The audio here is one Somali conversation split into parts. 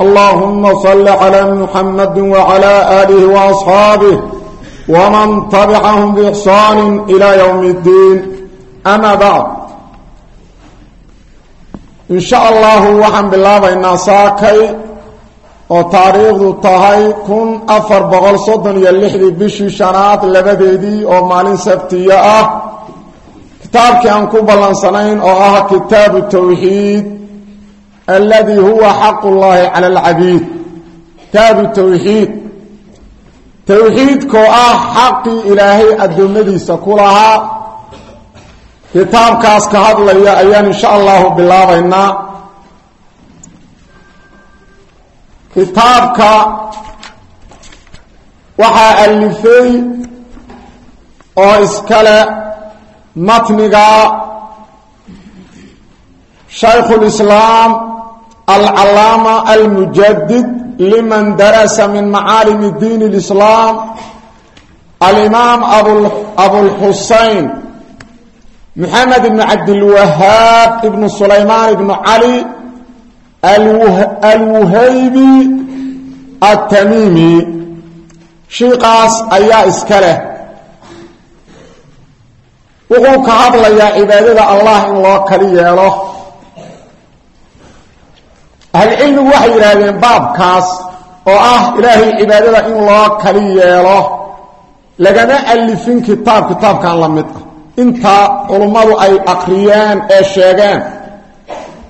اللهم صل على محمد وعلى آله وأصحابه ومن تبعهم بإحسان إلى يوم الدين أما بعد إن شاء الله وحن بالله بإنا ساكي وتاريخ تهي كن أفر بغل صدن يلحدي بشي شنات لبديدي ومالين سبتية كتابك أنكو بلانسانين وآها كتاب التوحيد aladii huwa xaqu llaahi cala alcabiid kitaabu tawxiid towxiidkoo ah xaqii ilaahay addoommadiisa ku lahaa kitaabkaas ka hadlaya ayaan insha allahu bilaabaynaa kitaabka waxaa alifay oo iskale matniga shaykhulislaam alcalaama almujadid liman darasa min macaalim diin اlislaam alimaam abulxusayn بن ibn cabdilwahaab ibnu sulaymaan ibnu علي alwuhaybi atamiimi shiikaas ayaa iska leh wuxuu ka hadlayaa cibaadada allah in loo kali yeelo ahlucilmigu waxay yidhaahdeen baabkaas oo ah ilaahay cibaadada in loo kali yeelo lagama alifin kitaab kitaabkan la mid ah. Inta culummadu ay aqriyeen ee sheegeen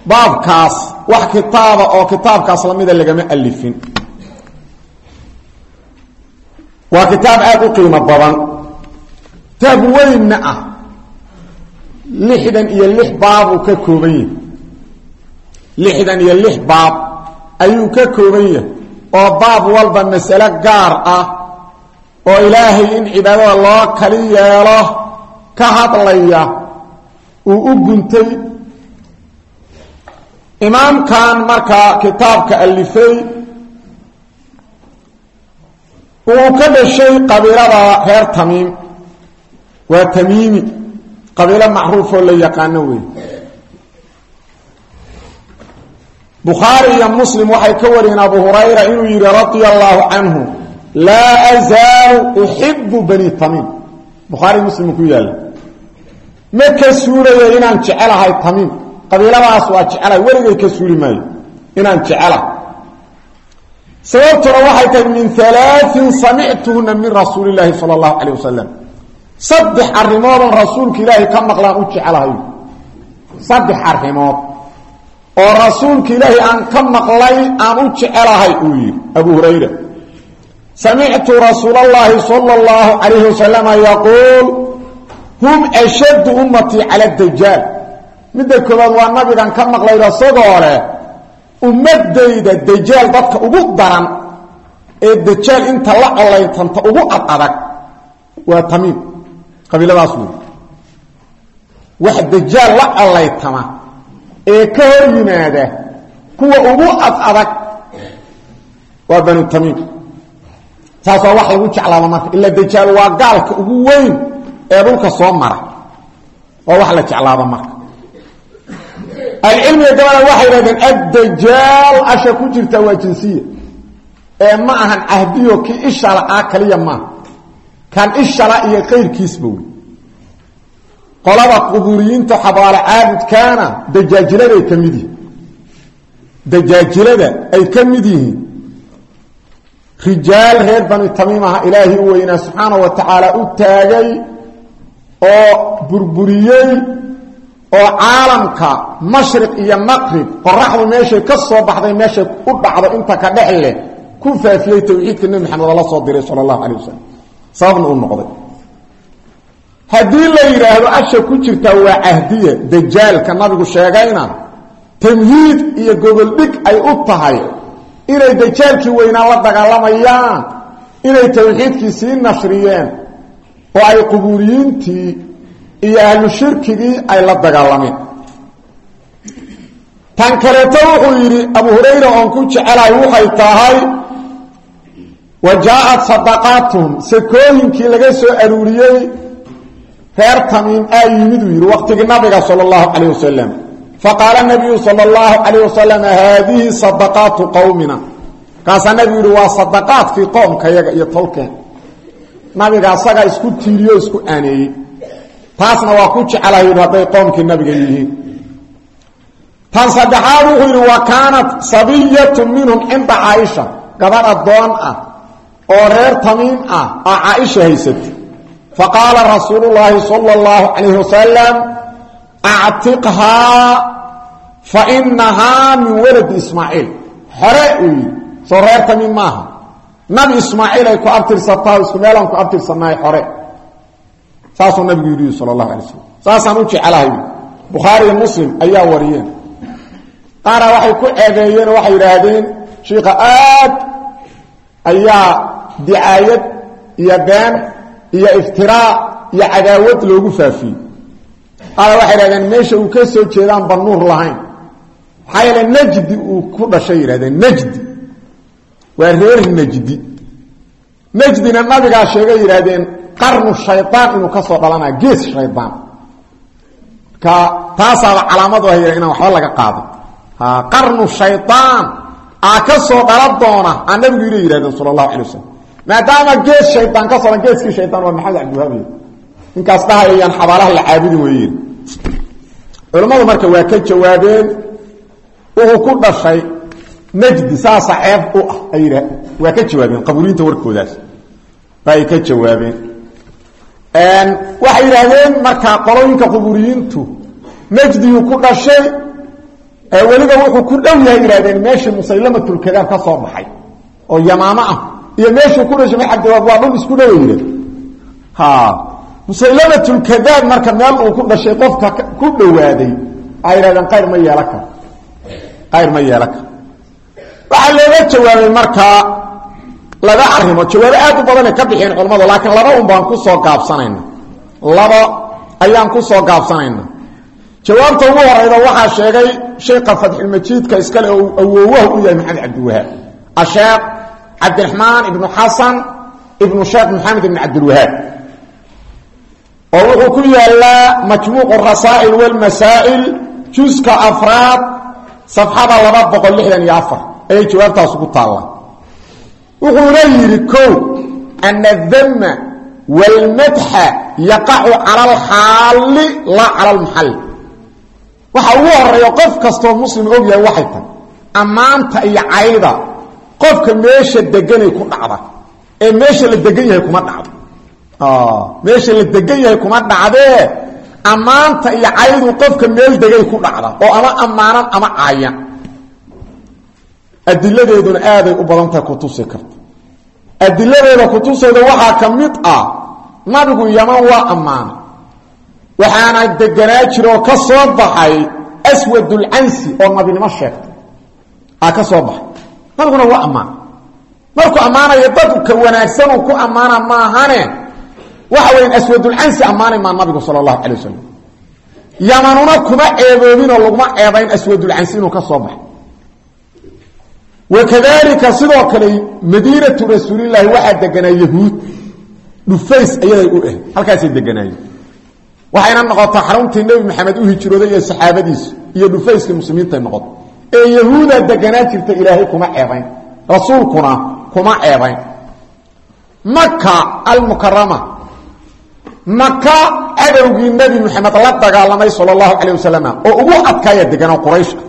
baabkaas wax kitaaba oo kitaabkaas lamida lagama alifin. Waa kitaab aada u qiimo badan. Kitaab weynna ah. Lixdan iyo lix baabuu ka kooban yahi lixdan iyo lix baab ayuu ka kooban yahay oo baab walba masale gaar ah oo ilaahay in cibaadada loo kali yeelo ka hadlaya uu u guntay. Imaamkan markaa kitaabka alifay uu ka dhashay qabiilada reer tamiim. Waa tamiimi qabiilo macruufoo la yaqaano wey bukhaari iyo muslim waxay ka wariyeen abu hurayra inuu yidhi radia allaahu canhu laa azaalu uxibu bani tamiim. Bukhaari muslim ku yaalla ma ka suulaya inaan jecelahay tamiim? Qabiiladaas waa jecelahay weligay ka suuli maayo inaan jecelahay. Sababtuna waxay tahay min alaain samictuhuna min rasuuli illaahi sala allahu calayh wasalam saddex arrimoodon rasuulka ilaahay ka oo rasuulka ilaahay aan ka maqlay aan u jecelahay u yidhi. Abu hurayra samictu rasuulallaahi sala allahu calayhi wasalama yaquul hum ashaddu ummatii cala dajaal midda koobaad waa nabigan ka maqlayd isagoo leh ummadayda dajaal dadka ugu daran ee dajaal inta la colaysanta ugu adadag waa tamiim qabiiladaas wey wax dajaal la colaytama ee ka hor yimaada kuwa ugu ad adag waa banu tamiim. Saas waa wax lagu jeclaaba marka ila dajaal waa gaalka ugu weyn ee dhulka soo mara. Waa wax la jeclaaba marka. Alcilmiga gabada waxay yidhahdeen addajaal asha ku jirta waa jinsiya. Ee ma ahan cahdiyo kii ishala ah kaliya maaha kan ishala iyo qayrkiisba wey qolada qubuuriyiinta xabaalo caabudkaana dajaajiladay ka mid yihiin. Dajaajilada ay ka mid yihiin. Rijaal reer bani tamiim aha ilaahay u weynaa subxaana wa tacaala u taagay oo burburiyey oo caalamka mashriq iyo maqrib qoraxdu meeshay ka soo baxday meeshay u dhacdo inta ka dhex leh ku faafiyey tawxiidka nebi maxamed oo la soo diray sala allahu calay wasalam sababna uu noqday haddii la yidhaahdo asha ku jirtaa waa cahdiya dajaalka nabigu sheegayna tamhiid iyo goboldhig ay u tahay. Inay dajaalkii weynaa la dagaalamayaan inay tawxiidkii sii nashriyeen oo ay qubuuriyiintii iyo ahlu shirkigii ay la dagaalameen tan kaleeto wuxuu yidhi abu hurayra oon ku jecelahay waxay tahay wa jaa-at sadaqaatuhum. Sakooyinkii laga soo aruuriyey reer tamiim aa yimid uu yidhi waqtigii nabiga sala allahu calayh wasalam faqaala nabiyu sala allahu calayh wasalam haadihi sadaqaatu qowmina markaasaa nabigu yidhi waa sadaqaadkii qoomkayaga iyo tolkeen. Nabiga asagaa isku tiiriyo isku aaneeyey. Taasna waa ku jecelahay yidhi hadday qoomkii nabiga yihiin. Tan saddexaad wuxuu yidhi wa kaanat sabiyatu minhum cinda caaisha gabadh addoon ah oo reer tamiim ah haysatay faqaala rasuulu llaahi sala allahu calayhi wasalam actiqhaa fa inahaa min waladi ismaaciil xore uu yidhi soo reer tamiim maaha. nabi ismaaciil ay ku abtirsataa isku meelaan ku abtirsanahay xore saasuu nabigu yidhi sala allahu alay slam saasaan u jecelahay bukhaariyo muslim ayaa wariyeen. Qaara waxay ku ceebeeyeen oo waxay yidhaahdeen shiika aad ayaa dicaayad iyo iyo iftiraa iyo cadaawad loogu faafiyey. Qaara waxay yidhahdeen meesha uu ka soo jeedaan ba lahayn. Maxaa najdi uu ku dhashay yidhahdeen najdi. Waa reer najdi. Najdina nabigaa sheegay yidhaahdeen qarnu shaydaan inuu ka soo dhalanaya gees shaydaan ka taasaaba calaamadu ah inaan waxba laga qaado qarnu shayaan aa ka soo dhala doona aa nabigu ina yidhahdeen sala maadaama gees shaydaan ka soo geeskii shaydaan waa maxamed cabdiwahaab ninkaas dhahayayaan xabaalaha la caabudi weeyeen. Culammadu marka waa ka jawaabeen wuxuu ku dhashay najdi saasa ceeb u ah ay yidha waa ka jawaabeen qabuuriinta warkoodaas bay ka jawaabeen. Waxay yidhaahdeen marka qolooyinka qubuuriyiintu najdiyuu ku dhashay weliba wuxuu ku dhow yahay ah iyo meeshuu ku dhashay maxabdiwaab waa dhul isku ha musaylamatulkadaab marka meel uu ku dhashay qofka ku dhowaaday ay yidhahdeen qayr ma yeela karo qayr ma yeela karo waxaa jawaabay markaa laba arrimood. Jawaabo aad u badanay ka bixiyeen culammadu laakiin laba un baan ku soo gaabsanayna laba ayaan ku soo gaabsanayna jawaabta ugu horeyda waxaa sheegay sheeka fatxulmajiidka iskale oo awoowaha u yahay maxamed cabdiwahaab. Asheekh cabdiraxmaan ibnu xasan ibnu sheekh maxamed ibn cabdilwahaab oo wuxuu ku yaalaa majmuucu rasaa'il walmasaa'il juska afraad safxada laba boqol lixdan iyo afar. Ayay jawaabtaas ugu taallaa wuxuuna yidhi kow ana adama wاlmadxa yaqacu cala alxaali laa cala almaxalli waxa ugu horreeya qof kastoo qofka meesha deganay ku dhacda ee meesha la degan yahay kuma dhacdo. Meesha la degan yahay kuma dhacdee ammaanta iyo caydu qofka meel degay ku dhacda oo ama ammaanan ama caayan. Adiladeeduna aaday u badan tahay kutusi karta. Adiladeeda kutusayda waxaa ka mid ah nabigu yaman waa ammaanay waxaana deganaa jira oo ka soo baxay aswadulcansi oo nabinimo sheegtay. Aa ka soo baxay nabiguna waa ammaanay markuu ammaanayo dadka wanaagsan uu ku ammaana maahane waxa weya aswadulcansi ammaanay maa nabigu sala allahu calay wasalam yamanuna kuma ceeboobinoo laguma ceebayn aswadulcansi inuu ka soo baxay wakadalika sidoo kale madiinatu rasuulilaahi waxaa deganaa yahuud. Dhufays ayaday u ah halkaasay deganaayeen waxayna noqotaa xaruntii nebi maxamed u hijrooday iyo saxaabadiisu iyo dhufayskii muslimiintay noqoto ee yahuudaa deganaan jirta ilaahay kuma ceebayn rasuulkuna kuma ceebayn. Maka almukarama maka cadowgii nebi maxamed la dagaalamay sala allahu calayh wasalam oo ugu adkaaya deganaa qurayshka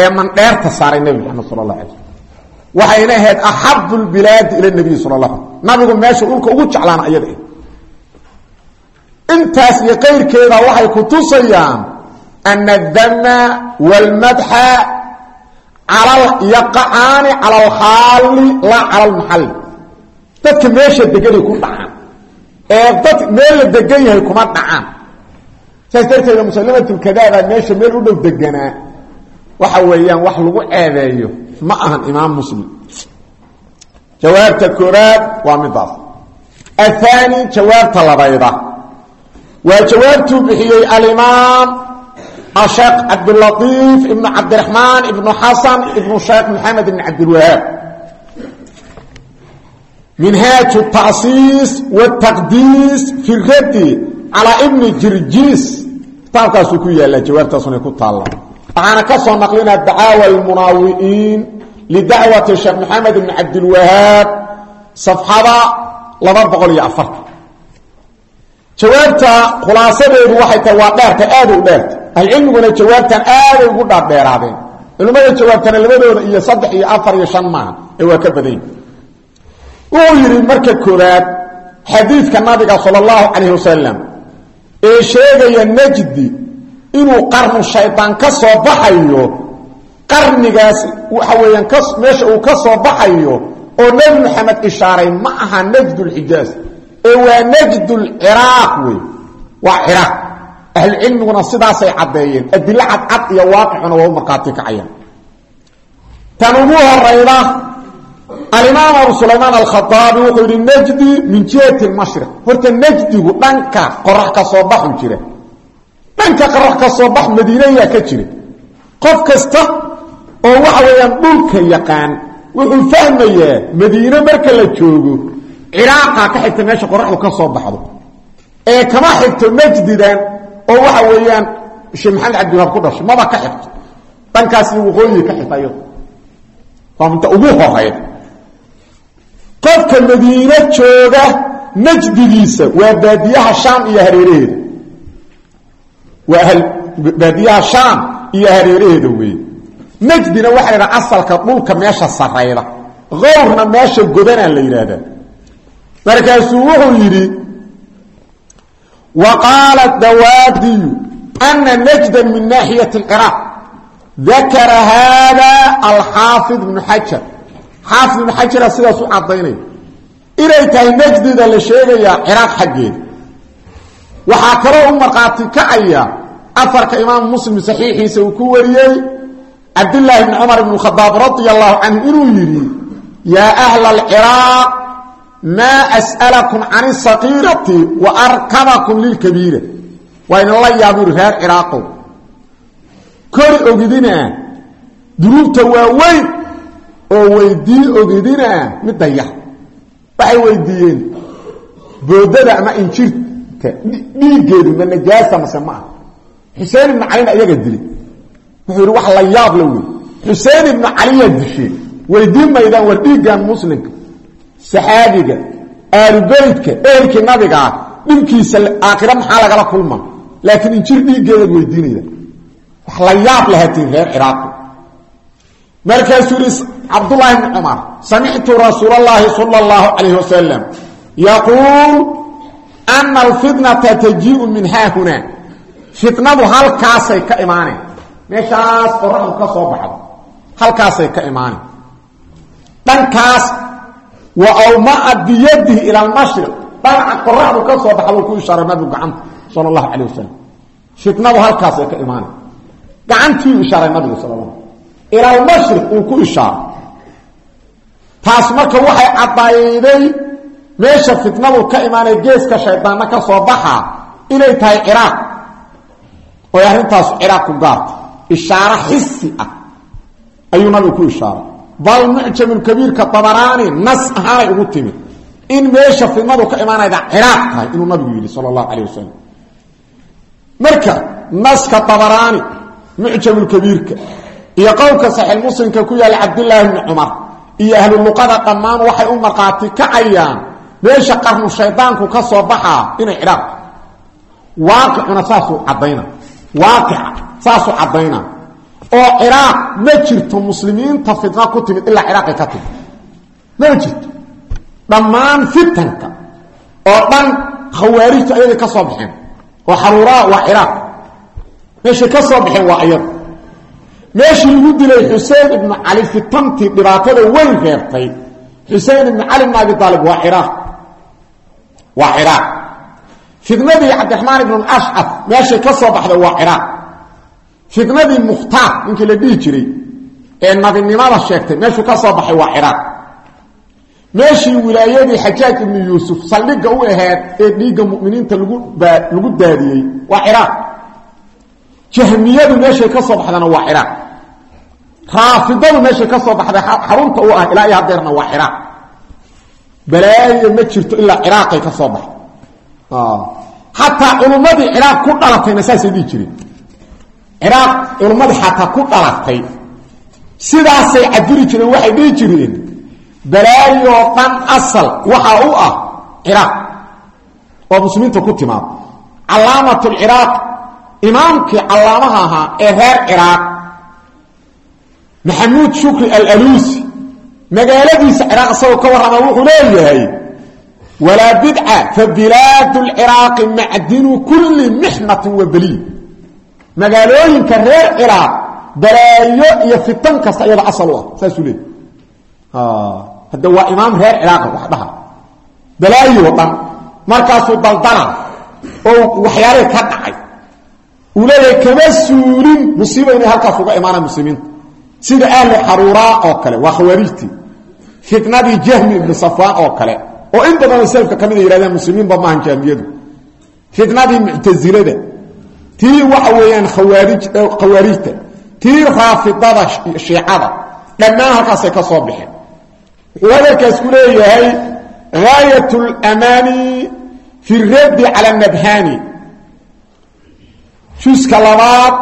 ee mandheerta saaray nebi maxamed sala allah alay waxayna ahayd axabu lbilaadi ila nabiyi sala la nabigu meesha dhulka ugu jeclaana ayada intaas iyo qayrkeeda waxay ku tusayaan ana adama wاlmadxa yaqacaani cala alkhaali laa cala almaxalli dadka meesha deganay ku dhacaan ee dad meel la degan yahay kuma dhacaan saas darteeda musalimatulkadaabaa meesha meel u dhow deganaa waxa weeyaan wax lagu ceebeeyo ma ahan imaam muslim jawaabta koobaad waa midaas aلثaanي jawaabta labayda waa jawaabtuu bixiyey alimaam sheekh cabdulaiif ibnu cabdiraxmaan ibnu xasan ibnu sheekh maxamed ibn cabdilwahaab minhaaj tasiis wtaqdiis fi radi calaa ibni jirjiis kitaabkaasuu ku yaallaa jawaabtaasuna ku taalla waxaana ka soo naqlinaa dacaawa almunaawi'iin lidacwati sheekh maxamed ibn cabdilwahaab safxada laba boqol iyo afarta jawaabta khulaasadeedu waxay tahay waa dheerta aad u dheerta ahlucilmiguna jawaabtan aaday ugu dhaadheeraadeen culimmada jawaabtana labadooda iyo saddex iyo afar iyo shan maaha ee waa ka badany wuxuu yidhi marka koobaad xadiidka nabiga sala allahu calayh wasalam ee sheegaya najdi inuu qarnu shaydaan ka soo baxayo qarnigaas waxa weeyaan meesha uu ka soo baxayo oo nebi moxamed ishaaray ma aha najdulxijaaz ee waa najdulciraaq wey waa ahlucilmiguna sidaasay caddeeyeen adilo cadcad iyo waaqicuna waa u markhaati kacayaan tan ugu horayda alimaam abu sulaymaan alkhaaabi wuxuu najdi min jihati mashriq horta najdigu dhanka qorax ka soo baxu jira dhanka qorax ka soo bax madiinayaa ka jira. Qof kasta oo waxa weeyaan dhulka yaqaan wuxuu fahmayaa madiine marka la joogo ciraaqaa ka xigta meesha qoraxdu ka soo baxdo. Ee kama xigto najdidan oo waxa weeyaan sheekh maxamed cabdiwahaab ku dhashay maba ka xigto. Dhankaas iyo waqooyiga ka xigta minta ugu horeyd qofka madiine jooga najdigiisa waa baadiyaha shaam iyo hareeraheeda waa baadiyaha shaam iyo hareeraheeda weeye. Najdina waxaa la yidhaha asalka dhulka meesha sarayda qowrna meesha godanaa la yidhaahdaa. Markaasuu wuxuu yidhi wa qaala dawaadiyu ana najda min naaxiyati اlciraaq dakara haada alxaafid ibnu xajar xaafid ibnu xajara sidaas u cadaynaya inay tahay najdida la sheegayaa ciraaq xaggeeda waxaa kaloo u markhaati kacaya afarka imaam muslim saxiixiisa uu ku wariyey cabdillaahi bni cumar ibn khadaab radia allahu canhu inuu yidhi yaa ahla alciraaq maa as'alakum can isaqiirati wa arkabakum lilkabiira waa idinla yaabu yidhi reer ciraaqow kori ogidinaa dunuubta waaweyn oo weydii ogidinaa midda yar waxay weydiiyeen boodada ama injirta dhiiggeedu ma najaasa mase ma ah. Xuseen ibnu calina iyaga dilay. Wuxuu yidhi wax la yaab la wey xuseen ibnu caliyaa muslimka saxaabiga aalubeydka ehelkii nabiga ah dhibkiisa aakhira maxaa lagala kulma laakiin injir dhiiggeedaad weydiinayda wax la yaab lahatiin reer ciraaqu markaasuu yihi cabdulaahi bni cumar samictu rasuul اllaahi sal اllahu calayh wasalam alfitnata tajiiu min haahunaa fitnadu halkaasay ka imaaneen. Meeshaas qoraxdu ka soo baxdo. Halkaasay ka imaaneen. Dhankaas wa awmaa biyadihi ila almashriq dhanaca qoraxdu ka soo baxdo ku ishaaray nabigu gacanta sal اllahu calayh wasalam fitnadu halkaasay ka imaaneen gacantii u ishaaray nabigu sal la ila almashriq uu ku ishaaray. Taas marka waxay caddayday meesha fitnadu ka imaanay geeska shaydaanna ka soo baxaa inay tahay ciraaq. Oy arrintaasu ciraaq ku gaarta ishaaro xisi ah. Ayuu nabigu ku ishaaray bal mucjamulkabiirka dabaraani nas ahaanay ugu timid. In meesha fitnadu ka imaanayda ciraaq tahay inuu nabigu yidhi sala allahu calayh wasalam marka naska dabaraani mucjamulkabiirka iyo qowlka saxiix muslimka ku yaalla cabdillaahi bni cumar iyo ahlu luqada dhammaan waxay u markhaati kacayaan meesha qarnu shaydaanku ka soo baxaa inay ciraaq. Waaqicuna saasuu caddayna. Waaqica saasuu oo ciraaq ma jirto muslimiinta fitna ku timid ilaa ciraaqay ka timid. Ma jirto. Dhammaan fitanka oo dhan khawaarijtu ayagay ka soo baxeen oo xaruuraa waa ciraaq. Meeshay ka soo baxeen waa ayada meeshii lagu dilay xuseen ibnu cali fitantii dhibaatada weyn reebtay xuseen ibnu cali bn abi aalib waa ciraaq. Waa ciraaq. Fitnadii cabdiraxmaan ibn ashcaf meeshay ka soo baxday waa ciraaq fitnadii mukhtaar ninkii la dhihi jiray ee nabinimada sheegtay meeshuu ka soo baxay waa ciraaq. Meeshii wilaayadii xajaaj ibnu yuusuf saldhigga u ahayd ee dhiigga muminiinta lagu daadiyey waa ciraaq. Jahmiyadu meeshay ka soo baxdana waa ciraaq. Raafidadu meeshay ka soo baxday xarunta u ah ilaa iyo hadeerna waa ciraaq. Balaayo ma jirto ilaa ciraaqay ka ku dhalatayna dhihi jireen ciraaq culummadii xataa ku dhalatay. Sidaasay cadiri jireen waxay dhihi jireen balaayoo dhan asal waxa u ah ciraaq oo muslimiinta ku timaado calaamat lciraaq imaamkii callaamaha ahaa ee reer ciraaq maxamuud shukri alaluusi magaaladiisa ciraaq isagoo ka warrama wuxuu leeyahay walaa bidca fa bilaadu lciraaqi macdinu kulli mixnatin magaalooyinka reer ciraaq balaayo iyo fitan kasta iyada asal u ah saasuu leeyay hadda waa imaam reer ciraaqa wax dhaha. Balaayo dhan markaasuu daldala oo waxyaalihii ka dhacay. Uu leeyahay kama suulin. Musiiba inay halkaas uga imaanaan muslimiinta sida ahlu xaruuraa oo kale waa khawaarijtii fitnadii jahmi ibnu safaan oo kale oo in badanoo selafka ka mid a yihahdeen muslimiinba maahan jahmiyadu fitnadii muctasilada tii waxa weeyaan khawaarij khawaarijta tii raafidada shiicada dhammaan halkaasay ka soo baxeen wuxuu hadalkaas ku leeyahay gaayat اlamaani fi raddi cala nabhani juska labaad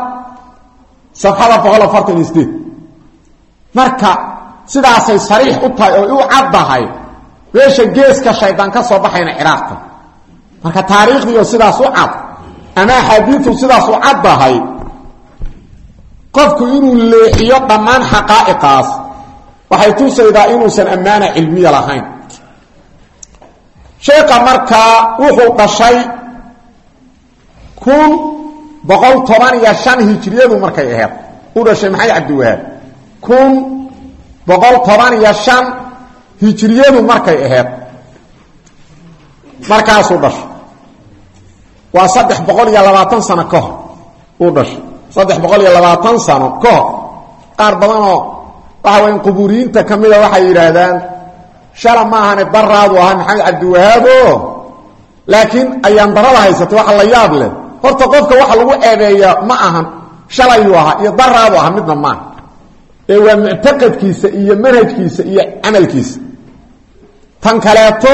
safxada boqol afartan iyo sideed. Marka sidaasay sariix u tahay oo u caddahay meesha geeska shaydaan ka soo baxayna ciraaqta. Marka taariikhdiioo sidaas u cad ama axaadiiu sidaas u caddahay qofku inuu leexiyo dhammaan xaqaa'iqaas waxay tusaydaa inuusan ammaana cilmiya lahayn. Sheekha markaa wuxuu dhashay kun boqol toban iyo shan hijriyadu markay aheyd u dhashay maxay cabdiwahaab? Kun boqol toban iyo shan hijriyadu markay aheyd markaasuu dhashay waa saddex boqol iyo labaatan sano ka hor. Uu dhashay. Saddex boqol iyo labaatan sano ka hor. Qaar badanoo waxa weya qubuuriyiinta ka mida waxay yidhaahdaan shala maahane daraadu ahaa maxamed cabdiwahaabo laakiin ayaan darada haysatay waxa la yaab leh. Horta qofka waxa lagu eedeeyaa ma ahan shalayuu ahaa iyo daraadu ahaa midna maaha ee waa muctaqadkiisa iyo manhajkiisa iyo camalkiisa. Tan kaleeto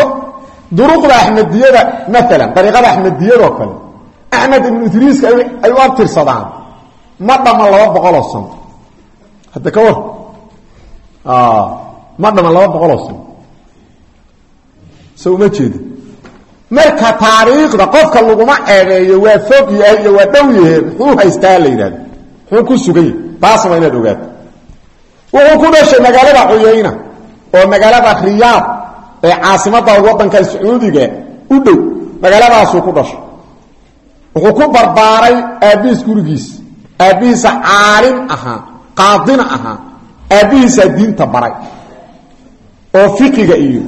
duruqda axmediyada maalan dariiqada axmediyadoo kale axmed ibnu idriiska ay u abtirsadaan ma dhama laba boqoloo sano. Hadda ka war ma dhama laba boqoloo sano. So uma jeeda marka taariikhda qofka laguma ceebeeyo waa fog yahay iyo waa dhow yahe muxuu haystaa la yidhahdo muxuu ku sugan yahy taasma inaad ogaato wuxuu ku magaalada cuyayna oo magaalada riyaad ee caasimada wadanka sacuudiga u dhow magaaladaasuu ku dhashay. Wuxuu ku barbaaray aabbihiis gurigiis aabbihiisa caalim ahaa qaadina ahaa aabbihiisaa diinta baray. Oo fiqiga iyo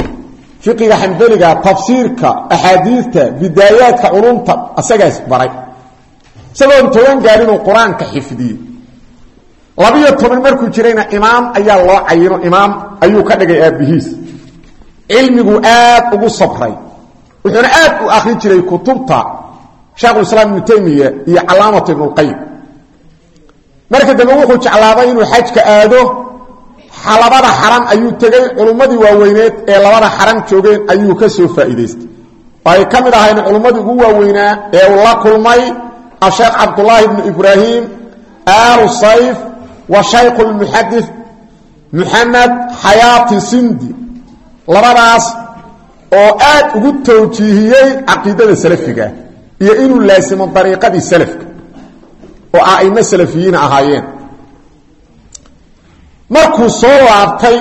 fiqiga xambeliga tafsiirka axaadiista bidaayaadka culumta asagaas baray. Isagoon toban gaarinuu qur'aanka xifdiyey. Labiyo toban markuu jirayna imaam ayaa loo cayino imaam ayuu ka dhigay aabbihiis cilmigu aad ugu sabray. Wuxuuna aad u akri jiray kutubta sheekhulislaam ibnu taymiya iyo calaamatu ibnulqayim marka dambe wuxuu jeclaaday inuu xajka aado labada xaram ayuu tegey culummadii waaweyneed ee labada xaram joogeen ayuu ka soo faa'iidaystay. Oo ay ka mid ahayn culummadii ugu waaweynaa ee uu la kulmay asheekh cabdulaahi ibnu ibraahim aalu sayf wa shaykhu lmuxadis muxamed xayaati sindi labadaas oo aad ugu tawjiihiyey caqiidada salafiga iyo inuu laasimo dariiqadii salafka oo a'imo salafiyiina ahaayeen. Markuu soo laabtay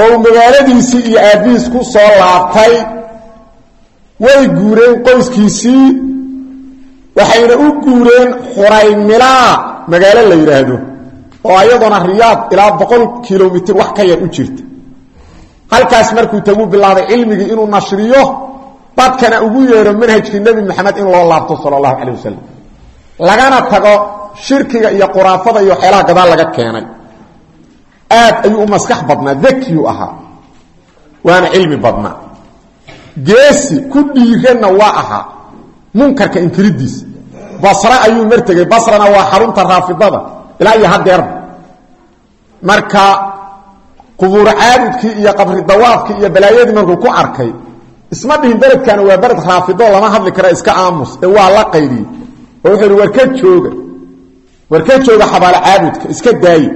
oo uu magaaladiisii iyo aabbihiis ku soo laabtay way guureen qoyskiisii waxayna u guureen xuraymilaa magaalo la yidhaahdo oo ayadoona riyaad ilaa boqol kilomitr wax ka yar u jirta halkaas markuu tagu bilaabay cilmigii inuu nashriyo dadkana ugu yeedho manhajkii nebi moxamed in loo laabto sala allahu calay lagana tago shirkiga iyo quraafada iyo waxyaalaha gadaal laga keenay. Aad ayuu u maskax badnaa dakiyu ahaa. Waana cilmi badnaa. Geesi ku dhiiranna waa ahaa munkarka inkiridiisa. Basre ayuu martegey basrana waa xarunta raafidada ilaa iyo marka qubuur caabudkii iyo qabri dawaafkii iyo balaayadii markuu ku arkay isma dhihin beledkana waa beled raafido lama hadli kara iska aamus ee waa la qaydiyey oo wuxuu ihi warka jooga warka jooga xabaalo caabudka iska daaye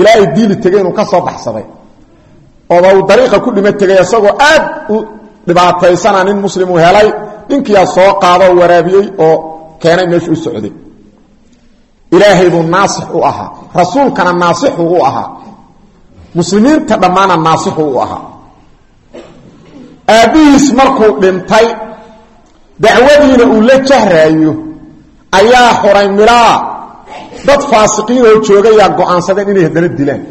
ilaa ay diili tegey inuu ka soo baxsaday. Ooba uu dariiqa ku dhima tegay isagoo aad u dhibaataysana nin muslimu helay ninkiyaa soo qaadoo waraabiyey oo keenay meeshu u socday. Ilaahay buu naasix u rasuulkana naasixu u ahaa muslimiinta dhammaana naasixu u ahaa. Aabbihiis markuu dhintay dacwadiina uu la jahraayo ayaa xuray milaa. Dad faasiqiinoo joogayaa go'aansadeen inay haddana dilaan.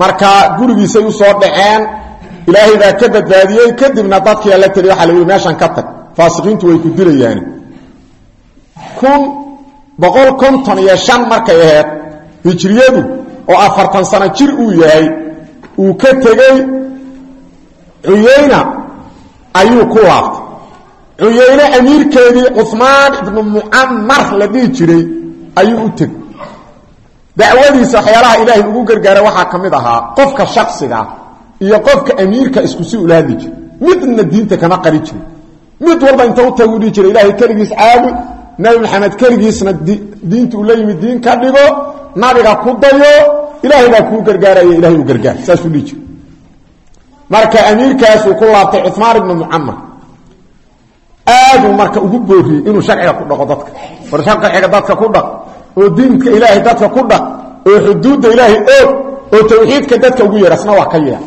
Marka gurigiisay u soo dhaceen ilaahay baa ka badbaadiyey kadibna dadkii la teliy waxa la yidhi meeshan ka tag. Faasiqiintu way ku dilayaan kun boqol konton iyo shan markay ahayd hijriyadu oo afartan sano jir uu yahay uu ka tegey cuyayna ayuu ku laabtay cuyayne amiirkeedii cumaan ibnu mucamar la jiray ayuu u tegey. Dacwadiisa waxyaalaha ilaahay ugu gargaara waxaa ka ahaa qofka shaksiga iyo qofka amiirka isku si ula hadli jira midna diinta kama qari jirin mid walba inta u tagu dhihi jira ilaahay keligiis caabud nabi maxamed keligiisna diinta uu la yimid diin ka dhigo nabiga ku dayo ilaahay baa kuu gargaaraya ilahay u gargaar saasuu dhihi jira marka amiirkaasuu ku laabtay cumaan ibnu mucamar aaduu marka ugu booriyey inuu sharciga ku dhaqo dadka. War sharciga dadka ku dhaq oo diinka ilaahay dadka ku dhaq oo xuduudda ilaahay oog oo tawxiidka dadka ugu yeer asna waa ka yeer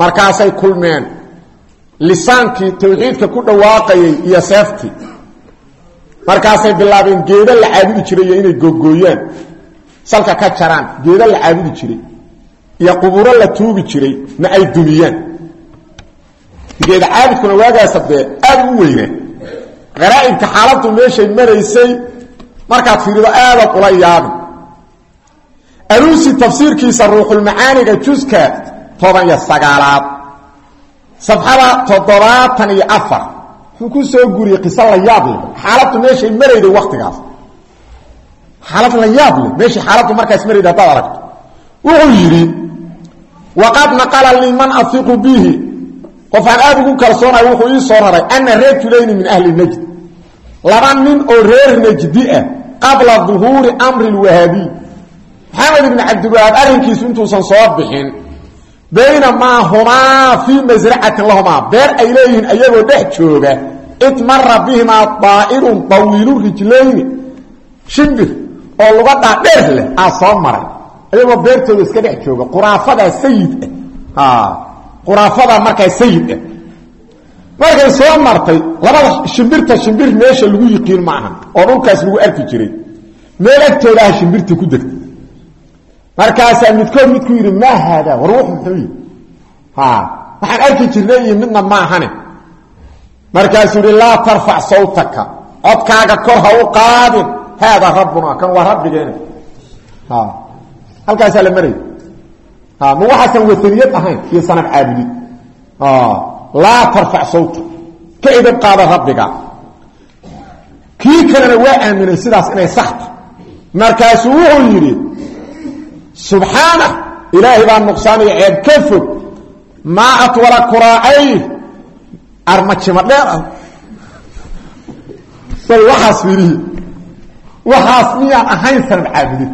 markaasay kulmeen lisaankii tawxiidka ku dhawaaqayay iyo seeftii markaasay bilaabeen geedo la caabudi jiray inay googooyaan. Salka ka jaraan geedo la caabudi jiray. Iyo quburo la tuugi jiray na ay dumiyaan. Geeda caabudkuna waagaasa dee aad u weynaa qaraa'ibka xaaladdu meeshay maraysay markaad fiirido aadaad ula yaabin aruusi tafsiirkiisa ruuxulmacaaniga juska toban iyo sagaalaad. Safxada toddobaatan iyo afar wuxuu ku soo guriyey qiso la yaab leh xaaladdu meeshay marayday waktigaas xaalad la yaab leh meeshay xaaladdu markaas marayday haddaad aragto. Wuxuu yidhi waqad naqala liman afiqu bihi. Qofaan aad ugu kalsoonahay wuxuu ii soo raray ana rajulayni min ahli najd. Laba nin oo reer najdi ah qabla duhuuri amri lwahaabiy maxamed ibni cabdiwahaab arrinkiisu intuusan soo bixin baynamaa humaa fii masracatin lahumaa beer ay leeyihiin ayagoo dhex jooga id mara bihimaa daa'irun tawiilu rijlayni shimbir oo luga dhaadheer leh aa soo maray ayagoo beertooda iska dhex jooga quraafadaa sayid ah quraafadaa markaa sayid ah markay soo martay labada shimbirta shimbir meesha lagu yiqiin ma aha oo dhulkaas lagu arki jiray meel agtooda ah shimbirta markaasaa midkood midku yidhi maa haada war wuxu muxuu yihi waxaan arki jirnay iyo midna ma ahane. Markaasuu yihi laa tarfac sawtaka codkaaga kor ha u qaadin. Haada rabbuna kan waa rabbigeena. Halkaasaa la maraya ma waxaasan wataniyad ahayn iyo sanab caabudid laa tarfac sawta ka idab qaada rabbiga. Kii kalena waa aaminay sidaas inay saxta markaasuu wuxuu yidhi subxaana ilaahay baa nuqsaaniyo ceeb ka fog. Maa atwala kuraacayr armajima dheer ah. Bal waxaas fiirihi waxaas miyaan ahayn sanab caabudin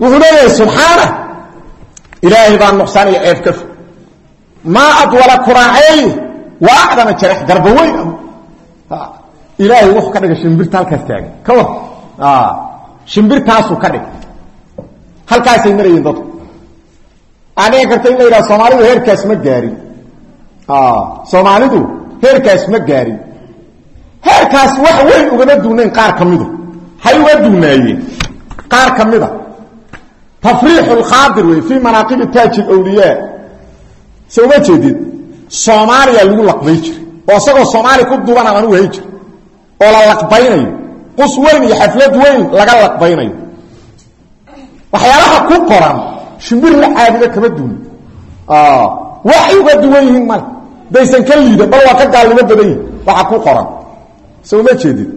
wuxuu leeyahay subxaana ilaahay baa nuqsaaniyo ceeb ka fog. Maa adwala kuraacayr wa acdama jarax garba weyn ilaahay wuxuu ka dhigay shimbirta halkaas taagan. Ka war shimbirtaasuu ka dhigay halkaasay marayeen dadku waxaa dhici karta in soomaalidu heerkaas ma gaarin. Soomaalidu heerkaas ma gaarin. Heerkaas wax weyn ugama duunayn qaar ka midu hay uga duunaayeen. Qaar ka mida tafriixu lkhaadir wey fii manaaqibi taaji lwliyaa se uma soomaaliya lagu laqbay jiray. Oo isagoo soomaali ku duban aan anugu hay oo la laqbaynayo. Qus weyn iyo xaflad weyn laga laqbaynayo waxyaalaha ku qoran shimbir la caabudo kama duwan waxay uga duwan yihiin male daysan ka liidan bal waa ka gaalnimo badan yihiin waxa ku qoran. Soo ma jeedid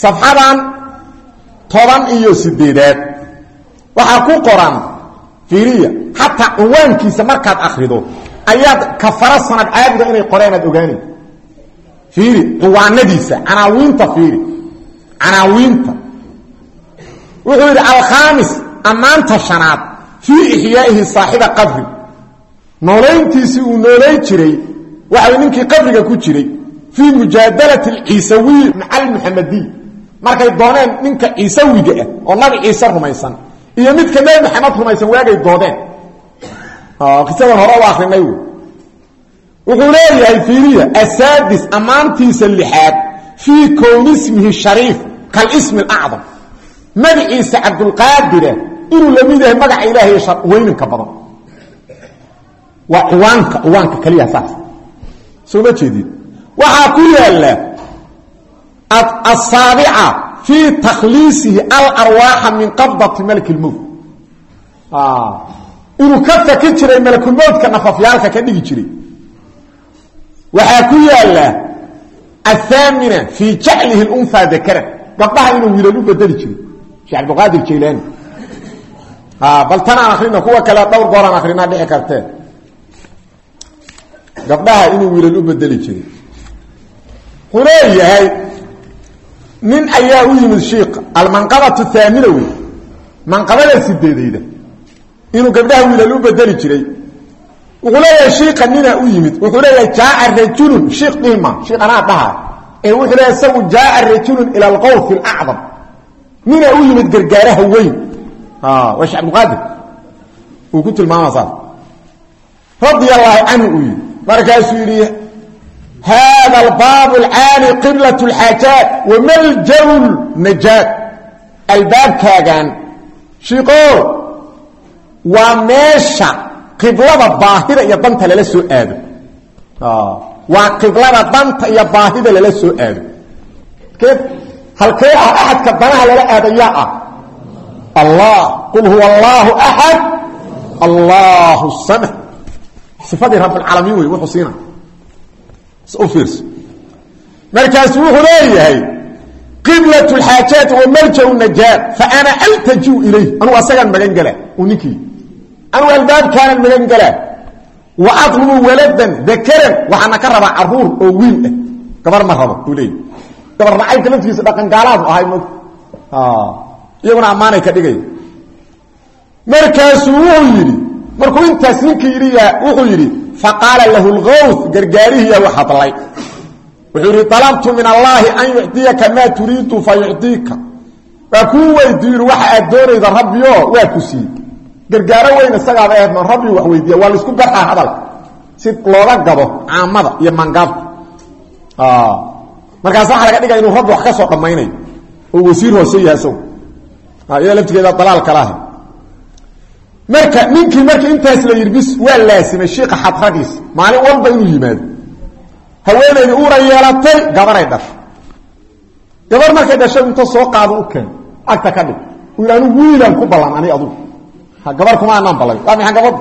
safxadan toban iyo sideedaad waxaa ku qoran fiiriya xataa cinwaankiisa markaad akrido ayaad kafara sanad caabuda inay qoreen aad ogaanay fiiri ciwaanadiisa canaawiinta fiiri. Canaawiinta wuxuu yidhi alkhaamis ammaanta shanaad fii ixyaa'ihi saaxiba qabri. Noolayntiisii uu noolay jiray waxa ninkii qabriga ku jiray fii mujaadalati alciisawiyi maca almuxamadiy markay dooneen ninka ciisawiga ah oo nabi ciise rumaysan iyo midka nebi maxamed rumaysan waagay doodeen. Qisadan hore u akrinay wy wuxuu leeyahay fiiriya asaadis ammaantiisa lixaad fii kowni ismihi magaciisa cabdulqaadira inuu la mid yahay magaca ilaahay weyninka badan. Waa ciwaanka ciwaanka keliya saas. Soo ma jeedid waxaa ku yaalla asaabica fii takhliisihi alarwaaxa min qabdati malk lmowt inuu ka faki jiray malakulmowtka nafafyaalka ka dhigi jiray. Waxaa ku yaalla athaamina fii jaclihi lunfa dakaran gabdhaha inuu wiilal u bedeli jiray sheekh cabdiqaadir jaylaani bal tanaan akrina kuwa kale dhowr gooraan akrinaa dhici kartee gabdhaha inuu wiilal u bedeli jiray wuxuu leeyahay nin ayaa u yimid shiika almanqabatu thaamina wey manqabada sideedayda inuu gabdhaha wiilal u bedeli jiray wuxuu leeyahay shiika nina u yimid wuxuu leeyahay jaaa rajulun shiik dhihma shiik anaa dhaha ee wuxuu leeyahay isagu jaaa rajulun ila alqawfi alacdam nina u yimid gargaaraha weyn. Waa shee cabdiqaadir uu ku tilmaama saas. Radia allaahu canhu uu yidhi markaasuu yidhi hada albaab alcaali qiblat اlxaajaat wamaljaw najaat albaabkaagan shiiko waa meesha qiblada baahida iyo danta lala soo aado. Waa qiblada danta iyo baahida lala soo aado halkee ah axadka danaha lala aadayaa ah? Allah. Qul huwa allaahu axad allaahu samad. Ifadii rabcaalamiin wey wuuu siina u fiirso markaasuu wuxuu leeyahay qibla xaajaat wa marja najaa faana altajiu ilayh anuu asagaan magangala u ninkii. Anuu albaabkaanaan magangala wa adlubu waladan dakaran waxaana ka rabaa carruur oo wiil ah gabar ma rabo buu leeyahy gabar nacaybka laftigiisa dhaqan gaalaadu ahay mog iyaguna ammaanay ka dhigaya markaasuu wuxuu yidhi markuu intaas ninkii yidhi wuxuu yidhi faqaala lahu lgawth gargaarihiya u hadlay. Wuxuu yidhi alabtu min allaahi an yucdiyaka maa turiidu fa yucdiika. Waa kuu weydiiyu waxa aad doonayda rabbio waa ku siiyey gargaaro weyn isagaaba eedman rabbi wax weydiiya waa la isku garxaa hadal. Si looga gado caamada iyo mangaabta markaas waxaa laga dhigaya inuu rabbi wax ka soo dhammaynayo. Oo wasiir hoose yahay isagu iyada laftigeeda dalaal kalaah marka ninkii markii intaas la yidhi bis waa laasimay shiika xadradiisa maalin walba inuu yimaado. Haweenaydi uura yeelatay gabaray dhashay. Gabar markay dhashay inta soo qaado u keen. Agta ka dhig. U yidhi anigu wiilaan ku ballan ani adugu. Gabar kuma anaan ballan waa maxaa gabadh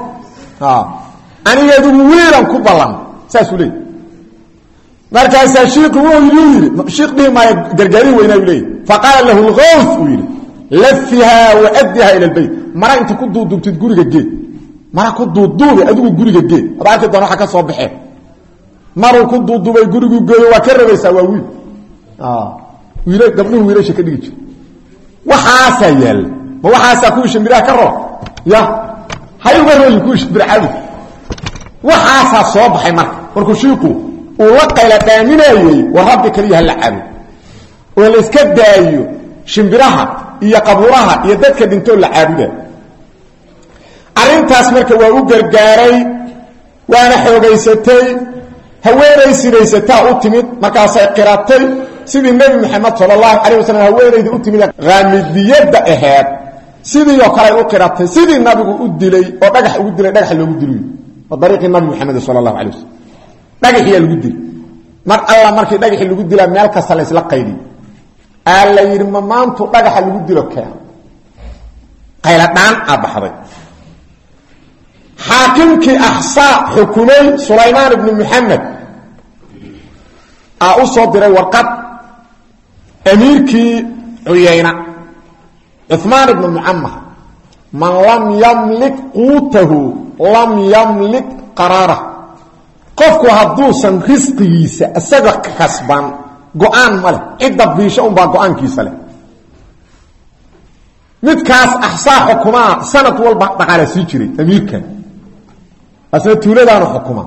aniga adugu wiilan ku ballan. Saasuu markaasaa shiiku wuxuu yidhi shiik dhihi maayo gargaarihi weynaa u leeyay faqaala lahu lgawth uu yidhi lafihaa waaddihaa ila lbeyt mara inta ku duuduubtid guriga geed. Mara ku duuduube adigu guriga geed. Ad arki doona waa ka soo baxeen maruu ku duuduubay gurigu geeyo waa ka rabaysaa waa wiil. Wiil gabdhuhu wiilasha ka dhigi jira waxaasaa yaalla ma waxaasaa kuwii shambiraha ka roob? Ya hay uga rooyin kuwii shambircadu waxaasaa soo baxay marka. Markuu shiiku uu la qayla dhaaminayey war rabbi kaliya hala cabo. Oo la iska daayo shimbiraha iyo qabuuraha iyo dadka dhintoo marka waa u gargaaray waana xoogaysatay haweenay sinaysataa u timid markaasay qiratay sidii nebi moxamed sal allahu calayh wasalam haweenaydii u timid haamidiyadda aheed sidii oo kale u qiratay sidii nabigu u dilay oo dhagax ugu dilay dhagax loogu diluy waa dariiqii nabi moxamed sal allahu wasalam dhagaxiyaa lagu dili mar alla markii dhagaxii lagu dilaa meel kasta la isla qaydiy aa la yidhi ma maantu dhagaxa lagu dilo keeno qayladhaan a baxday. Xaakimkii axsaa xukumay sulaymaan ibnu muxamed aa u soo diray warqad amiirkii cuyayna. Cumaan ibnu mucamar man lam yamlik quutahu lam yamlik qaraarah qofku hadduusan risqigiisa isaga kasban go'aan ma leh. Cidda biisho unbaa go'aankiisa leh. Midkaas axsaa sanad walba dhaqaala sii jiray amiirkan. Asna tuuladaanu xukuma.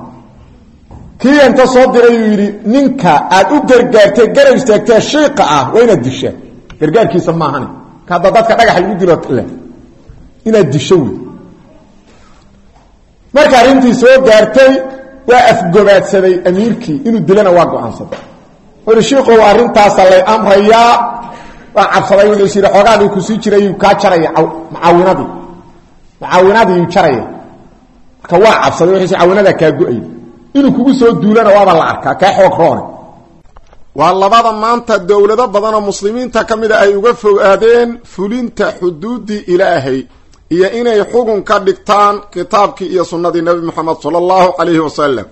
Kii inta soo dirayuu yidhi ninka aad u gargaartay garab istaagtee shiiqa ah waa inaad dishaa gargaarkiisa maahane ka hadda dadka dhagaxa lagu dilo le inaad disho wey marka arrintii soo gaartay waa afgobaadsaday amiirkii inuu dilana waa go'aansaday. Ui shiikow arrintaasa lay amrayaa waa cabsaday wuxuu is yidhi xoogaadii ku sii jirayuu kaa jaraya macaawinadii macaawinadiiyu jaraya marka waa cabsaday wuxuu is caawinadaa kaa go'ay. Inuu kugu soo duulana waaba la arkaa kaa xoog roone. Waa labada maanta dowlado badanoo muslimiinta ka mida ay uga fogaadeen fulinta xuduuddii ilaahay iyo inay xugun ka dhigtaan kitaabkii iyo sunnadii nebi moxamed sala allahu calayhi wasalam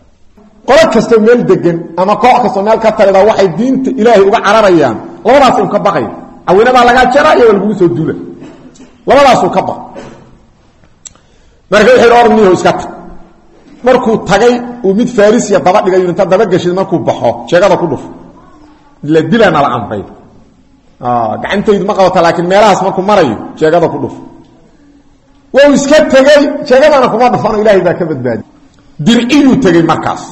qolo kastoo meel degan ama koox kastoo meel ka talida waxay diinta ilaahay uga cararayaan. Labadaas un ka baqay. Cawinadaa lagaa jara iyo soo duula. Labadaasuu ka baq marka wuxuu yidhi orniho iska tag. Markuu tagay uu mid farisiya daba dhigay inta daba geshid markuu baxo jeegada ku dhuf la dilana la amray. Gacantaydu ma qabata laakiin meelahaas markuu marayo jeegada ku dhuf wau iska tegey jeegadana kuma dhufano ilaahay baa ka badbaadi. Dirciyuu tegey markaas.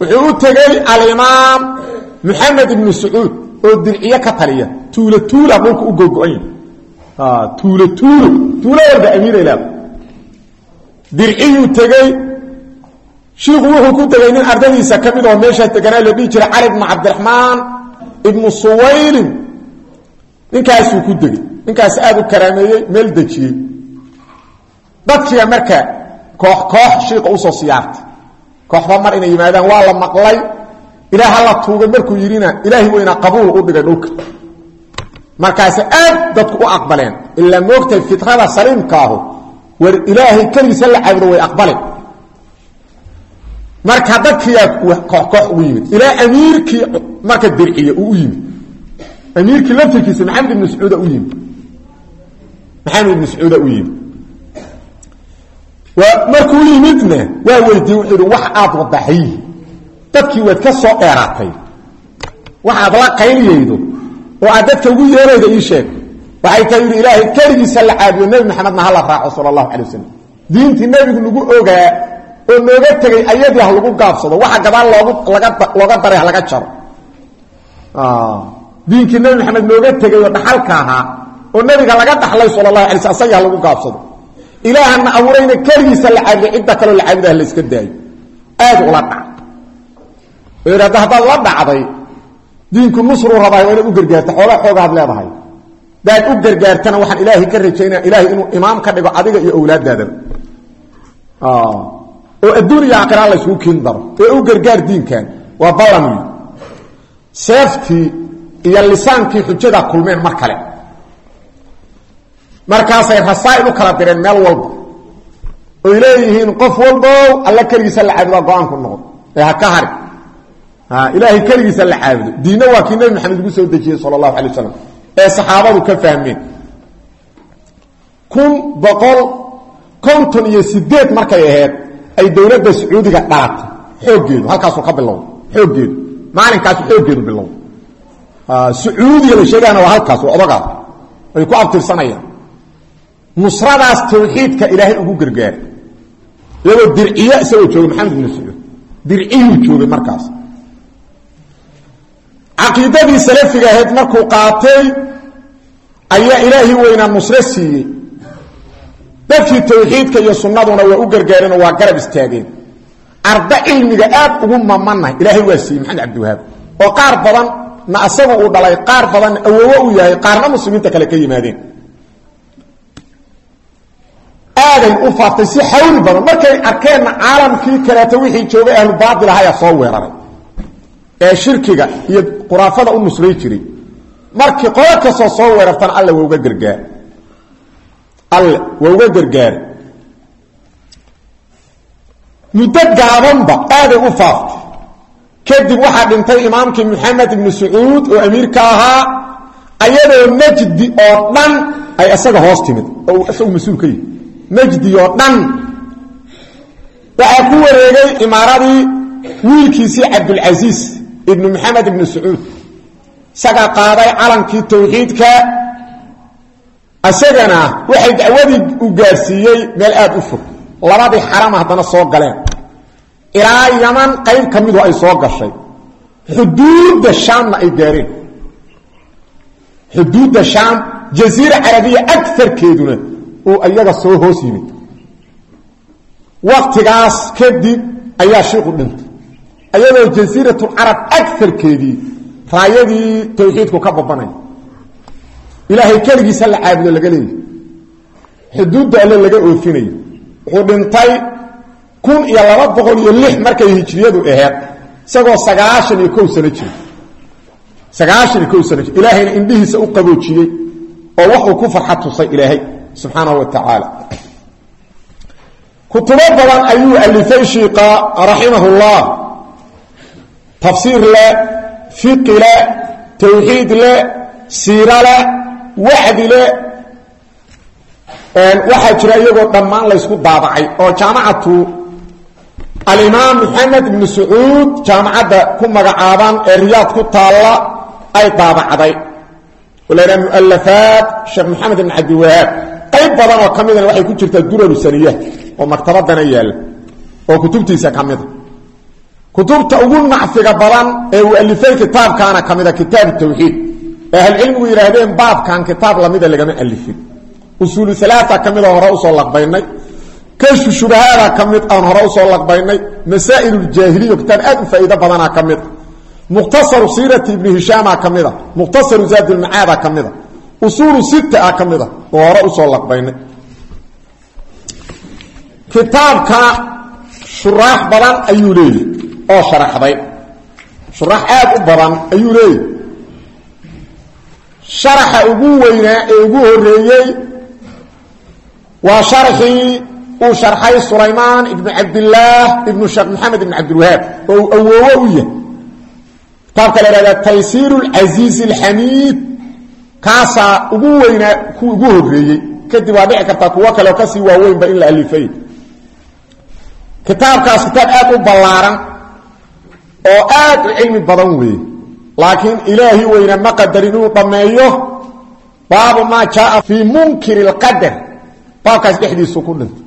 Wuxuu u tegey alimaam maxamed ibnu sacuud oo dirciyo ka taliya. Tuulo tuula dhulka u gogo-anya tuulo tuulo tuulo walba amiiray leeda dirciyuu tegey shiiku wuxuu ku tegey nin ardadiisa ka mid oo meeshaa deganaa la dhihi jiray cali bnu cabdiraxmaan ibnu suwaylin. Ninkaasuu ku degey ninkaas u karaameeyey meel dejiyey dadkiiba marka koox koox shiiqa u soo siyaartay kooxba mar inay yimaadaan waa la maqlay. Ilaah hala tuugay markuu yidhina ilaahi weynaa qabuul u dhigay dhulka. Markaas aad dadku u aqbaleen. Ilaa moogtahay fitrada saliimkaahu. War ilaahay keligiisa la caabudo way aqbaleen marka dadkiiyaa koox koox ugu yimid. Ilaa amiirkii marka dirciye u yimid. Amiirkii laftirkiisa maxamed ibnu sacuuda u yimid. Maxamed ibnu sacuuda u yimid markuu yimidna waa weydiiye wuxuu ihi wax aad wadaxayihi dadkii waad ka soo dheeraatay. Waxaad la qayliyaydo oo aad dadka ugu yeerayda ii sheeg. Waxay tahay yidhi ilaahay keligiisa la caabuyo nebi maxamedna hala raaco sala allahu calay wasalam diintii nebigu nagu ogaa oo nooga tegey ayadii ha lagu gaabsado waxa gadaal looga daray ha laga jaro. Diinkii nebi maxamed nooga tegey oo dhaxalka ahaa oo nebiga laga dhaxlay sala allahu alay ha ilaahana abuurayna keligiisa la caabuday cidda kaloo la caabudaha la iska daayo aad ula dhac oo yidhahda haddaad la dhacday diinku nusruu rabaa waa u gargaarta xoogaa xoogaad leedahay daad u gargaartana waxaan ilaahay ka rajaynaya ilaahay inuu imaam ka dhigo adiga iyo awlaadaadaba oo adduun iyo aakhira la isugu kiin daro ee u gargaar diinkan waa ballan seeftii iyo lisaankii xujada kulmeen mar markaasay rasaa'il u kala direen meel walba. Oy leeyihiin qof walbow alla keligiisa la caabudaa go'aanku noqdo ee ka hari. Ilaahay keligiisa la caabudo diinna waa kii nebi maxamed soo dejiyey sala allahu alay wasalam ee saxaabadu ka fahmeen. Kun boqol konton iyo sideed markay ahayd ay dowladda sacuudiga dhalatay xooggeedu halkaasuu ka bilowday xooggeedu. Maalinkaasu xooggeedu bilowday sacuudiga la sheegayana waa halkaas waa odogaas ay ku abtirsanayaan nusradaas tawxiidka ilaahay ugu gargaaray iyagoo dirciyo isagoo joogay maxamed ibnu sacuud dirciyuu joogay markaas. Caqiidadii salafiga ahayd markuu qaatay ayaa ilaahi weynaa nusro siiyey. Dadkii tawxiidka iyo sunnaduna waa u gargaareenoo waa garab istaageen. Arda cilmiga aad ugu mamana ilaahay waa siiyey maxamed cabdiwahaab. Oo qaar badan na asagu uu dhalay qaar badanna awoowo u yahay qaarna muslimiinta kale ka yimaadeen aaday u faaftay si xawli badan. Markay arkeenna caalamkii kaleeto wixii joogay ahlu baatil ahayaa soo weeraray. Ee shirkiga iyo khuraafada u nusray jiray. Markii qolo kastoo soo weerartana alla waa uga gargaar. Alle waa uga gargaaray muddo gaabanba aaday u faaftay kadib waxaa dhintay imaamkii maxamed ibnu sacuud oo amiirka ahaa ayadoo najdi oo dhan ay isaga hoos timid oo isagu mas'uul ka yihi najdi oo dhan. Waxaa ku wareegay imaaradii wiilkiisii cabdulcasiis ibnu maxamed ibnu sacuud. Isagaa qaaday calankii tawxiidka. Isagana waxay dacwadii u gaarsiiyey meel aada u fog. Labadii xarama haddana soo galeen. Ilaa yaman qayb ka midu ay soo gashay. Xuduudda shaamna ay gaareen. Xuduudda shaam jasiira carabiya agarkeeduna uu iyaga soo hoos yimid. Waktigaas kadib ayaa shiiku dhintay. Ayadoo jasiiratulcarab agarkeedii raayadii tawxiidku ka babanaya ilaahay keligiisa la caabudo laga leeyahy xuduudda alle laga oofinayo. Wuxuu dhintay kun iyo laba boqol iyo lix markay hijriyadu aheed isagoo sagaashan iyo kow sano jira sagaashan iyo kow sano jir ilaahayna indhihiisa u qaboojiyey oo waxuu ku farxa tusay ilaahay subxaanahu wa tacaala kutubo badan ayuu alifay shiiqa raximahullah tafsiir leh fiqi leh tawxiid leh siira leh wacdi leh waxaa jira iyagoo dhammaan laysku daabacay oo jaamacatu alimaam maxamed ibnu sacuud jaamacadda ku magacaaban ee riyaad ku taalla ay daabacday. Laha mualafaat sheekh maxamed ibn cabdiwahaab badan oo ka midana waxay ku jirtaa duraru saniya oo maktabadana yaalla oo kutubtiisa ka mida kutubta ugu nacfiga badan ee uu alifay kitaabkaana ka mida kitaab tawxiid. Ee ahlcilmigu yidhaahdeen baabkan kitaab lamida lagama alifin. Usuulu alaaa ka mid oo hore u soo laqbaynay. Kashfu shubahaada ka mid aan hore u soo laqbaynay. Masaa'il ljaahiliya kitaab aad u faa'iido badana ka mid mukhtasaru siirati ibni hishaama ka mida ka mida usuulu sita ah ka mida oo hore u soo laqbaynay. Kitaabka shuraax badan ayuu leeyahy oo sharaxday. Shuraax aad u badan ayuu leeyahy ugu weynaa ee ugu horeeyey waa sharxii uu sharxay sulaymaan ibnu cabdillaah ibnu sheekh maxamed ibn cabdilwahaab oo uu awoowo u yahay. Kitaabka la ihahda taysiir اlcasiiz اlxamiid kaasaa ugu weynaa ku ugu horeeyey kadib waa dhici kartaa kuwo kale oo ka sii waaweynba in la alifay. Kitaabkaas kitaab aad u ballaaran oo aad u cilmi badan weeye. Laakiin ilaahi weyna ma qadarin dhammeeyo. Baabu maa jaaa fii munkiri اlqadar baabkaas dhexdiisu ku dhintay.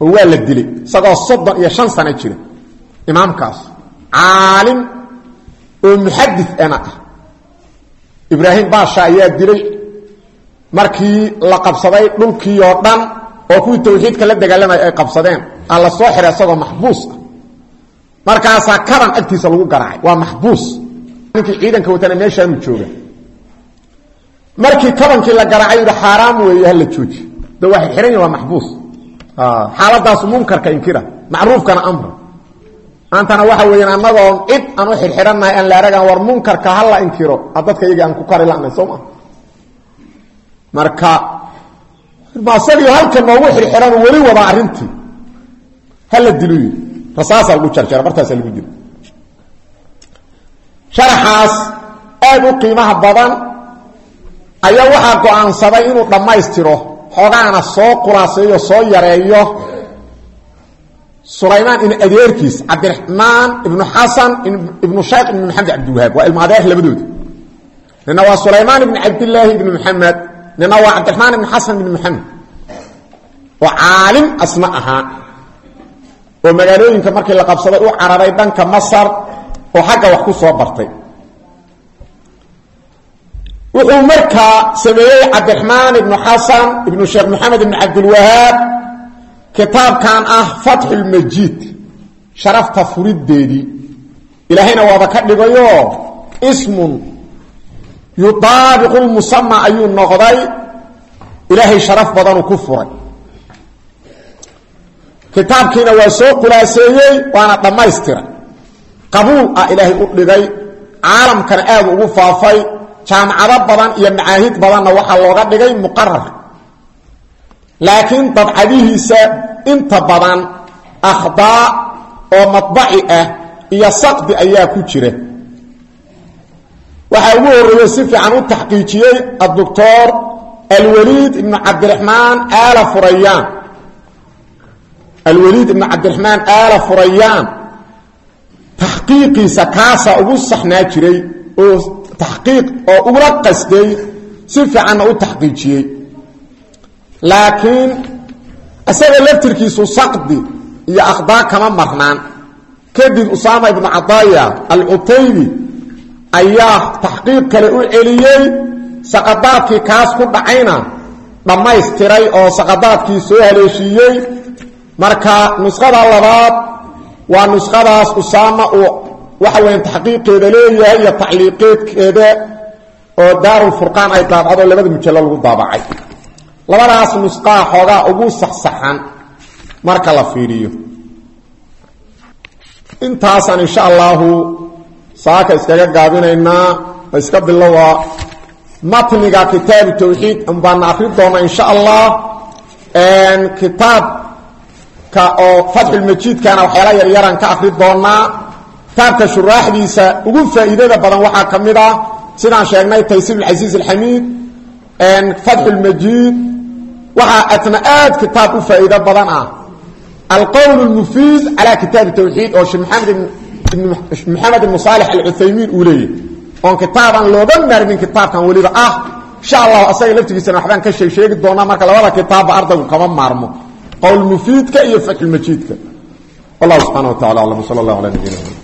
Oo waa la dilay. Isagoo soddon iyo shan sano jira. Imaamkaas caalim oo muxadid ana ah ibraahim baasha ayaa dilay markii la qabsaday dhulkii oo dhan oo kuwii tawxiidka la dagaalamaya ay qabsadeen. Aa la soo xiray isagoo maxbuus ah. Markaasaa agtiisa lagu garaacay. Waa maxbuus ninkii ciidanka watana meeshaanuu jooga. Markii kabankii la garaacay yidhi xaaraam weeye hala jooji de waa xirxiran yahi waa maxbuus xaaladaasu munkarka inkira. Macruufkana amra maantana waxa weeyaan annagoon cid aan u xirxirannahay aan la aragaan war munkarka ha la inkiro. Dadka iyagii aan ku kari la'nay soo maa marka asagii halka noogu xirxiran weli wadaa arrintii. Hala dilu yidhi rasaasaa lagu jarjara lagu dilo sharaxaas aad u qiimaha badan ayaa waxaa go'aansaday inuu dhammaystiro xoogaana soo qulaaseeyo soo yareeyo sulaymaan in adeerkiis cabdiraxmaan ibnu xasan ibnu shaykh ibn maxamed cabdiwahaab waa ilmo adeer labadooda nina waa sulaymaan ibn cabdilaahi ibni maxamed nina waa cabdiraxmaan ibn xasan ibn maxamed oo caalim asma ahaa oo magaalooyinka markii la qabsaday u cararay dhanka masar oo xagga wax ku soo bartay. Wuxuu markaa sameeyey cabdiraxmaan ibnu xasan ibnu sheekh maxamed ibn cabdilwahaab kitaabkan ah fatxulmajiid sharafta furiddeedii ilaahayna waaba ka dhigayo ismun yudaabiqu lmusama ayuu noqday. Ilaahay sharaf badanuu ku furay. Kitaabkiina waa soo khulaaseeyey waana dhammaystiray qabuul ah ilaahay u dhigay caalamkana aad ugu faafay jaamacado badan iyo macaahid badanna waxaa looga dhigay muqarar laakiin dabcadihiisa inta badan akhdaa oo madbaci ah iyo saqdi ayaa ku jira. Waxaa ugu horreeyey si fiican u taxqiijiyey adoctor alwaliid ibnu cabdiraxmaan aala furayaan alwaliid ibnu cabdiraxmaan aala furayaan taxqiiqiisa kaasaa ugu saxnaa jiray oo taxqiiq oo si fiicanna u taxqiijiyey laakiin isaga laftirkiisu saqdi iyo akhdaa kama marnaan. Kadib usaama ibnu cadaaya alcutaybi ayaa taxqiiq kale u celiyey saqadaadkii kaas ku dhacayna dhammaystiray oo saqadaadkii soo haleeshiiyey marka nuskhada labaad waa nuskhadaas usaama uu waxa weya taxqiiqeeda leeyahay iyo tacliiqeedkeeda oo daarulfurqaan ay daabacdo labada mujallo lagu daabacay labadaas nusqaa xoogaa ugu saxsaxan marka la fiiriyo. Intaasaan insha allahu saaka iskaga gaabinaynaa iska bilowa matniga kitaabu tawxiid baana akri doona insha allah kitaabka oo fatxulmajiidkana waxyaala yaryaraan ka akri doonaa. Kitaabka shuraaxdiisa ugu faa'iidada badan waxaa ka mid ah sidaan sheegnay taysiir alcasiiz alxamiid fatxulmajiid waxaa asna aad kitaab u faa'iido badan ah. Alqowl اmufiis calى kitaabi twxiid oo shee maxamed ibnu saalex alcuthaymiin uu leeyahy oon kitaaban looga maarmin kitaabkan weliba ah insha allahu asaga laftigiisana waxbaan ka sheegi doonaa marka labada kitaabba ardaygu kama maarmo. Qowl mufiidka iyo fatxulmajiidka wallahu subxana wa tacala alam sal allah ala nabiyina